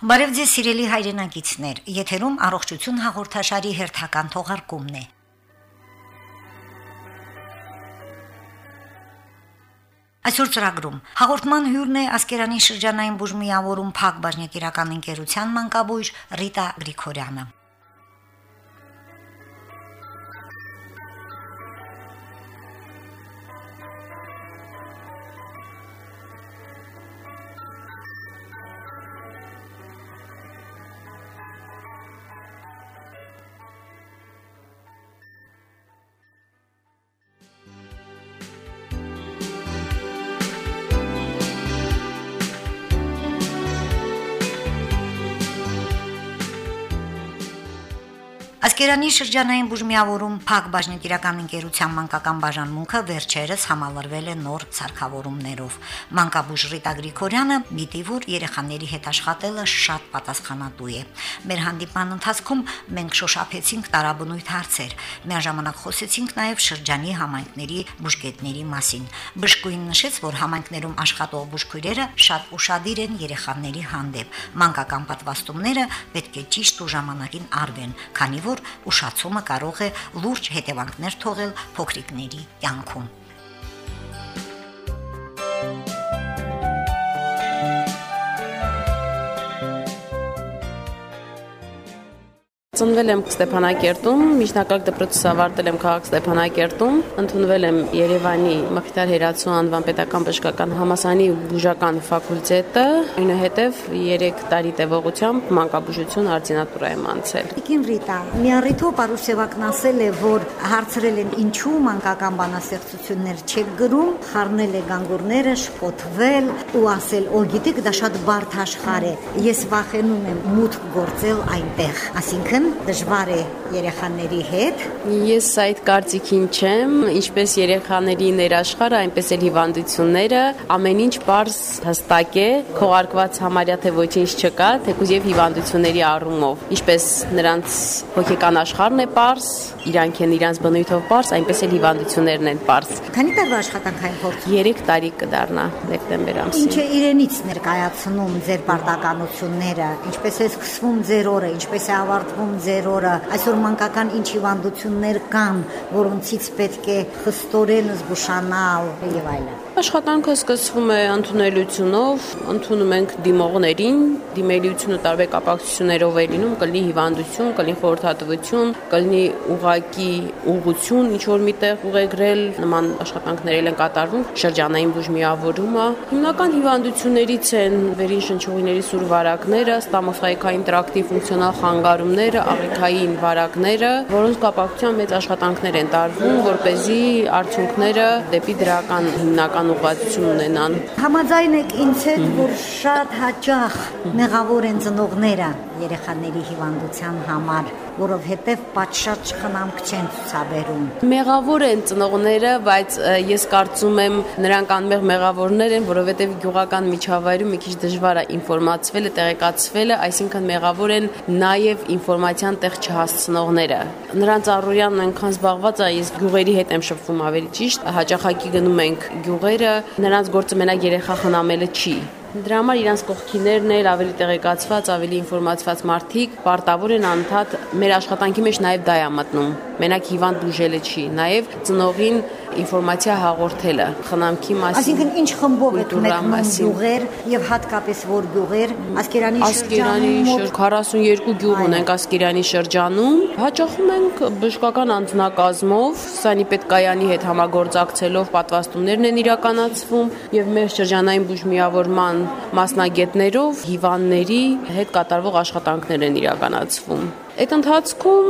Բարև ձեզ սիրելի հայրենակիցներ, եթերում առողջություն հաղորդաշարի հերթական թողարկումն է։ Այսօր ծրագրում. հաղորդման հյուրն է Ասկերանի շրջանային բուժմիավորում Փակ բաժնետիրական ընկերության մանկաբույժ Ռիտա Գրիգորյանը։ Ասկերանի շրջանային բուժմիավորում Փակ բաժնետիրական ընկերության մանկական բաժանմունքը վերջերս համալրվել է նոր ցարկավորումներով։ Մանկաբույժ Ռիտա Գրիգորյանը միտի որ երեխաների հետ աշխատելը շատ պատասխանատու է։ Մեր հանդիպման ընթացքում մենք շոշափեցինք տարաբնույթ հարցեր։ Միաժամանակ խոսեցինք նաև շրջանի համայնքների բուժկետների մասին։ Բժշկույն նշեց, որ համայնքներում աշխատող բուժքույրերը շատ ուրախadir են երեխաների հանդեպ։ Մանկական պատվաստումները պետք է ճիշտ ու ժամանակին արվեն, քանի որ ուշացումը կարող է լուրջ հետևանքներ թողել փոքրիկների կյանքում։ Ծնվել եմ Ստեփանակերտում, միջնակարգ դպրոցս ավարտել եմ քաղաք Ստեփանակերտում, ընդունվել եմ Երևանի Մխիթար Հերացու անվան պետական բժշկական համասանի բուժական ֆակուլտետը, այնուհետև 3 տարի տևողությամբ մանկաբուժություն արձինատուրա եմ անցել։ Տիկին Ռիտա, Միարիթո Պարուսևակն ասել է, որ հարցրել են ինչու մանկական բանաստեղծություններ չեք գրում, խառնել է գանգուրները, շփոթվել ու ասել, «Օ, գիտեք, դա շատ բարդ աշխարհ է։ Ես վախենում եմ մուտք գործել այնտեղ»։ Այսինքն դժվար է երեխաների հետ։ Ես այդ կարծիքին չեմ, ինչպես երեխաների ներաշխարը, այնպես էլ հիվանդությունները, ամեն ինչ པարզ հստակ է, քողարկված համարյա թե ոչինչ չկա, թեկուզ եւ հիվանդությունների առումով։ Ինչպես նրանց հոգեկան աշխարհն է པարզ, իրանք են իրանց բնույթով པարզ, այնպես էլ հիվանդություններն են པարզ։ Քանի տարվա աշխատանքային փորձ։ 3 տարի կդառնա դեկտեմբեր ամսին։ Ինչ է իրենից ներկայացնում ձեր պարտականությունները, ինչպես է սկսվում ձեր օրը, ինչպես է ավարտվում ձեր օրը, այսօր մանկական ինչ հիվանդություններ կան, որոնցից պետք է խստորեն զգուշանալ եւ այլն։ Աշխատանքը սկսվում է ընդունելությունով, ընդունում ենք դիմողներին, դիմելիությունը տարբեր կապակցություններով է լինում, կլինի հիվանդություն, կլինի խորհրդատվություն, կլինի ուղակի ուղություն, ինչ որ միտեղ ուղեգրել, նման աշխատանքներ են կատարվում, շրջանային բուժմիավորումը։ Հիմնական հիվանդություններից են վերին շնչուղիների սուր վարակները, ստամոքսայքային տրակտի ֆունկցիոնալ խանգարումները, աղիքային վարակները, որոնց կապակցությամբ մեծ աշխատանքներ են տարվում, որ เป զի արդյունքները դեպի դրական հիմնական ուղղվածություն ունենան։ Համաձայն եք ինձ հետ, որ շատ հաճախ մեղավոր են ծնողները երեխաների հիվանդության համար որովհետև պատշաճ խնամք չեն ցուցաբերում։ Մեղավոր են ծնողները, բայց ես կարծում եմ նրանք անմեղ մեղավորներ են, որովհետև գյուղական միջավայրում մի քիչ դժվար է ինֆորմացվելը, տեղեկացվելը, այսինքն մեղավոր են նաև ինֆորմացիան տեղ չհասցնողները։ Նրանց առօրյան այնքան զբաղված է, ես գյուղերի հետ եմ շփվում ավելի ճիշտ, հաճախակի գնում ենք գյուղերը, նրանց գործը մենակ երեխա խնամելը չի Դրա համար իրանց կողքիներն էլ ավելի տեղեկացված, ավելի ինֆորմացված մարդիկ պարտավոր են անդադ մեր աշխատանքի մեջ նաև դա է մտնում։ Մենակ հիվանդ բուժելը չի, նաև ծնողին ինֆորմացիա հաղորդելը խնամքի մասին։ Այսինքն ինչ խմբով եք մեկնում գյուղեր եւ հատկապես որ գյուղեր Ասկերանի շրջանում 42 գյուղ ունենք Ասկերանի շրջանում։ Հաճախում ենք բժշկական անձնակազմով, սանիպետկայանի հետ համագործակցելով պատվաստումներն են իրականացվում եւ մեր շրջանային բուժմիավորման մասնագետներով հիվանդների հետ կատարվող աշխատանքներ են իրականացվում։ Այդ ընթացքում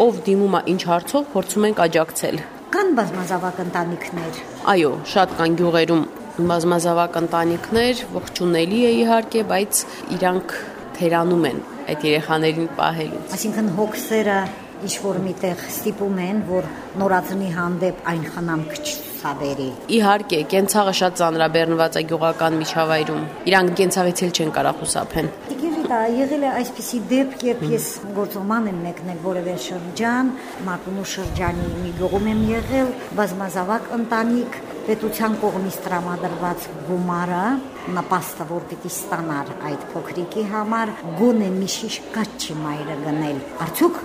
ով դիմում է ինչ հարցով փորձում ենք աջակցել Կան բազմազավակ ընտանիքներ։ Այո, շատ կան գյուղերում բազմազավակ ընտանիքներ, ողջունելի է իհարկե, բայց իրանք թերանում են այդ երեխաներին պահելուց։ Այսինքն հոգսերը ինչ որ միտեղ ստիպում են, որ նորածնի հանդեպ այն խնամք չցավերի։ Իհարկե, կենցաղը շատ ծանրաբեռնված է գյուղական միջավայրում։ Իրանք կենցաղից էլ չեն կարող խուսափեն։ եղել է այսպիսի դեպք, երբ ես գործոման եմ մեկնել որևէ շրջան, Մարտունու շրջանի մի գյուղում եմ եղել, բազմազավակ ընտանիք, պետության կողմից տրամադրված գումարը նպաստը որ պիտի ստանար այդ փոքրիկի համար գոնե մի շիշ կաչ չի մայրը գնել արդյոք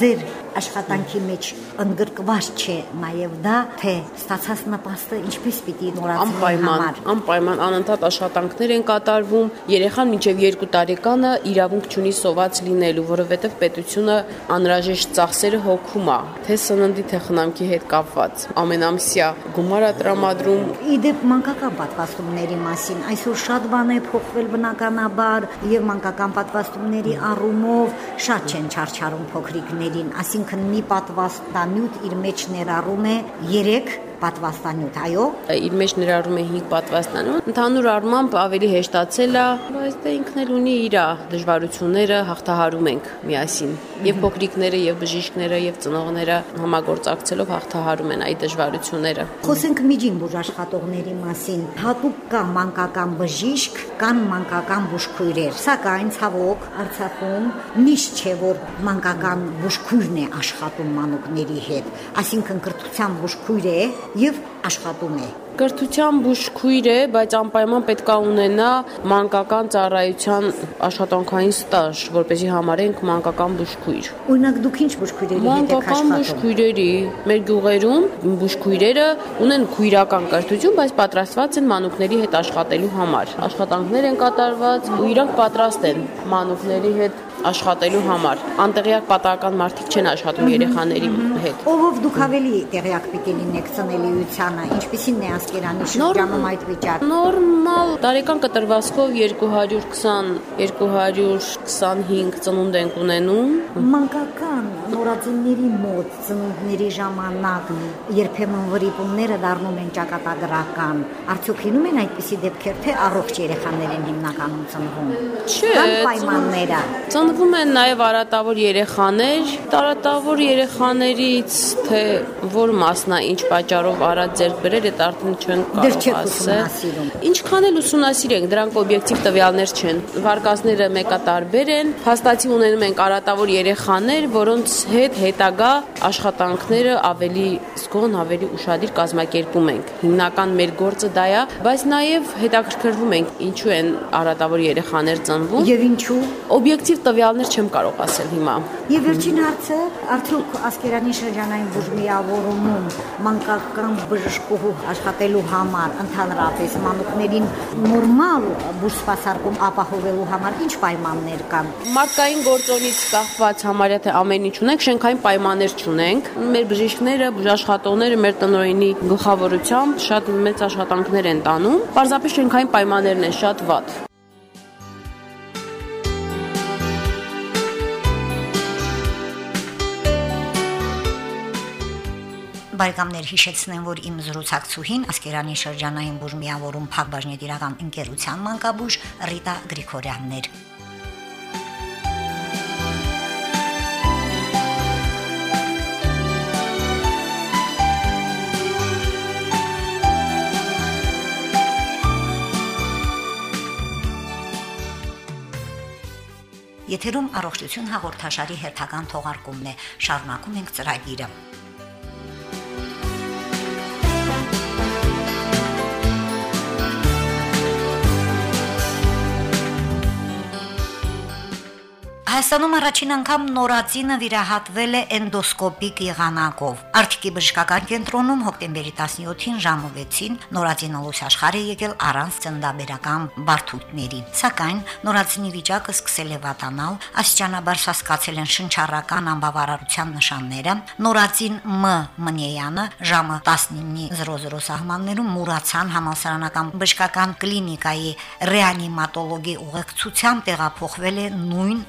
ձեր աշխատանքի մեջ ընդգրկված չէ նաև դա, թե ստացած նպաստը ինչպես պիտի նորացնի համար։ անպայման անընդհատ աշխատանքներ են կատարվում։ Երեխան մինչև 2 տարեկանը իրավունք չունի սոված լինելու, որովհետև պետությունը անհրաժեշտ ծախսերը հոգում է, թե սննդի, թե խնամքի հետ կապված։ Ամենամսյա գումար է տրամադրում Իդեպ մանկական պատվաստումների մասին այսօր շատ բան է փոխվել բնականաբար եւ մանկական պատվաստումների առումով շատ չեն չարչարում փոքրիկներին, ասինքն մի պատվաստանյութ իր մեջ ներառում է 3 պատվաստանյութ, այո, իր մեջ ներառում է 5 պատվաստանյութ։ Ընդհանուր առմամբ ավելի հեշտացել է, բայց դա ինքն էլ ունի իր դժվարությունները, հաղթահարում ենք միասին։ Եվ փոքրիկները, եւ բժիշկները, եւ ծնողները համագործակցելով հաղթահարում են այդ դժվարությունները։ Խոսենք միջին բուժաշխատողների մասին։ Հատուկ կա մանկական բժիշկ, կան մանկական բուժքույրեր։ Սակայն ցավոք Արցախում միշտ չէ որ մանկական բուժքույրն է աշխատում մանուկների հետ, այսինքն կրթության բուժքույր է եւ աշխատում է։ Կրթության բուժքույր է, բայց անպայման պետք է ունենա մանկական ծառայության աշխատանքային ստաժ, որպեսզի համարենք մանկական բուժքույր։ Օրինակ դուք ինչ բուժքույրերի հետ եք Մանկական աշխատում։ բուժքույրերի մեր գյուղերում բուժքույրերը ունեն քույրական կրթություն, բայց պատրաստված են մանուկների հետ աշխատելու համար։ Աշխատանքներ են կատարված ու իրանք պատրաստ են մանուկների հետ աշխատելու համար։ Անտեղյակ պատահական մարդիկ չեն աշխատում երեխաների հետ։ Ովով դուք ավելի տեղյակ պիտի լինեք ծնելիությանը, ինչպեսին է ասկերանի շրջանում այդ վիճակը։ Նորմալ տարեկան կտրվածքով 220 225 ծնունդ ենք ունենում։ Մանկական նորածինների մոտ ծնունդների ժամանակ երբեմն վրիպումները դառնում են ճակատագրական։ Արդյոք լինում են այդպիսի դեպքեր, թե առողջ երեխաներ են հիմնականում ծնվում։ Չէ, պայմանները։ Ծնվում են նաև արատավոր երեխաներ, տարատավոր երեխաներից թե որ մասնա ինչ պատճառով արատ ձեռք բերել այդ արդեն չեն կարող ասել։ Ինչքան էլ ուսումնասիրենք, դրանք օբյեկտիվ տվյալներ չեն։ Վարկածները մեկատարբեր են։ Փաստացի ունենում ենք արատավոր երեխաներ, որոնց հետ հետագա աշխատանքները ավելի զգոն, ավելի ուշադիր կազմակերպում ենք։ Հիմնական մեր գործը դա է, բայց նաև հետաքրքրվում ենք ինչու են արատավոր երեխաներ ծնվում։ Եվ ինչու։ Օբյեկտիվ տվյալներ չեմ կարող ասել հիմա։ Եվ վերջին հարցը, արդյոք ասկերանի շրջանային բուժմիավորումում մանկական բժշկուհու աշխատելու համար ընդհանրապես մանուկներին նորմալ բուժսպասարկում ապահովելու համար ինչ պայմաններ կան։ Մարդկային գործոնից կախված համարյա թե ամեն ինչ ունենք, շենքային պայմաններ չունենք։ Մեր բժիշկները, բուժաշխատողները մեր տնօրինի գլխավորությամբ շատ մեծ աշխատանքներ են տանում։ Պարզապես շենքային պայմաններն են շատ վատ։ Բարեկամներ հիշեցնեմ, որ իմ զրուցակցուհին Ասկերանի շրջանային բուժմիավորում Փակbaşնետիրական ընկերության մանկաբույժ Ռիտա Գրիգորյանն էր։ Եթերում առողջություն հաղորդաշարի հերթական թողարկումն է։ Շարունակում ենք ծրագիրը։ Հայաստանում առաջին անգամ նորածինը վիրահատվել է էնդոսկոպիկ եղանակով։ Արտիկի բժշկական կենտրոնում հոկտեմբերի 17-ին ժամը 6-ին նորածինը լույս աշխարհ է եկել առանց ծնդաբերական բարդությունների։ Սակայն նորածինի վիճակը սկսել է վատանալ, աստիճանաբար սասկացել են շնչառական անբավարարության նշանները։ Նորածին Մ. Մնեյանը ժամը 19:00 սահմաններում Մուրացան համալսարանական բժշկական կլինիկայի ռեանիմատոլոգի ուղեկցությամբ տեղափոխվել է նույն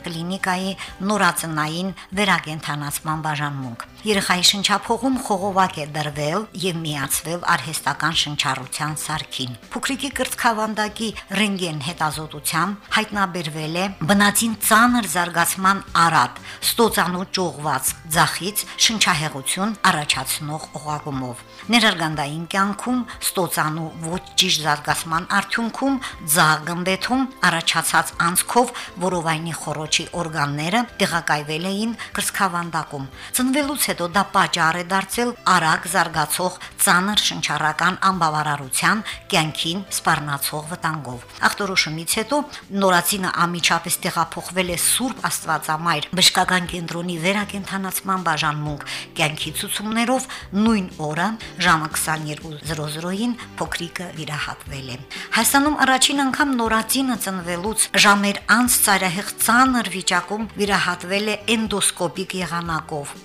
կլինիկայի նորածնային վերագենթանացման բաժանմունք։ Երեխայի շնչափողում խողովակ է դրվել եւ միացվել արհեստական շնչառության սարքին։ Փոքրիկի կրծքավանդակի ռենտգեն հետազոտությամբ հայտնաբերվել է բնածին ծանր զարգացման արատ, ստոծանու ճողված ձախից շնչահեղություն առաջացնող օղակումով։ Ներարգանդային կյանքում ստոծանու ոչ ճիշտ զարգացման արդյունքում ձախ գմբեթում առաջացած անցքով որովայնի խորոչի օրգանները տեղակայվել էին կրծքավանդակում։ Ծնվելուց հետո դա պատճառ է դարձել արագ զարգացող ծանր շնչառական անբավարարության կյանքին սպառնացող վտանգով։ Ախտորոշումից հետո նորացինը ամիջապես տեղափոխվել է Սուրբ Աստվածամայր բժշկական կենտրոնի վերակենդանացման բաժանմունք կյանքի ցուցումներով նույն օրը ժամը 22:00-ին փոքրիկը վիրահատվել է։ Հայաստանում առաջին անգամ նորացինը ծնվելուց ժամեր անց ծայրահեղ ծանր վիճակում վիրահատվել է էնդոսկոպիկ եղանակով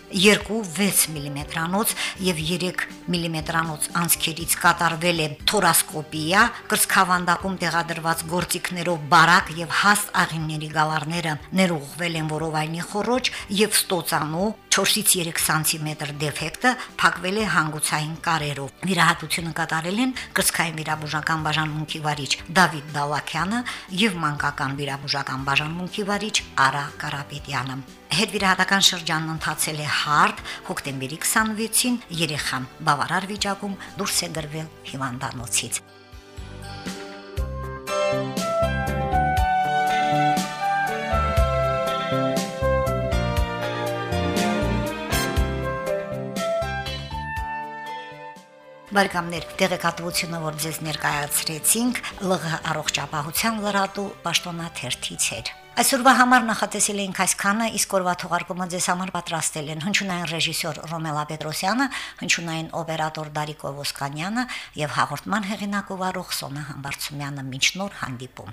2-6 մմ-անոց եւ 3 մմ-անոց անցքերից կատարվել է թորասկոպիա, կրծքավանդակում տեղադրված գործիքներով բարակ եւ հաստ աղինների գալարները ներուղվել են որովայնի խորոջ եւ ստոցանու 4-ից 3 սանտիմետր դեֆեկտը փակվել է հանգուցային կարերով։ Վիրահատությունը կատարել են կրծքային վիրաբուժական բաժանմունքի վարիչ Դավիթ Դալակյանը եւ մանկական վիրաբուժական բաժանմունքի վարիչ Արա Կարապետյանը։ Հետվիրահատական շրջանն ընթացել է հարթ հոկտեմբերի 26-ին երեխան բավարար վիճակում դուրս է գրվել հիվանդանոցից։ Բարեկամներ, տեղեկատվությունը, որ ձեզ ներկայացրեցինք, ԼՂ առողջապահության լրատու պաշտոնաթերթից էր։ Այսօրվա համար նախատեսել էինք այսքանը, իսկ օրվա թողարկումը ձեզ համար պատրաստել են հնչյունային ռեժիսոր Ռոմելա Պետրոսյանը, հնչյունային օպերատոր Դարիկ Օվոսկանյանը եւ հաղորդման հեղինակ ով Սոնա Համբարձումյանը։ Մինչ նոր հանդիպում։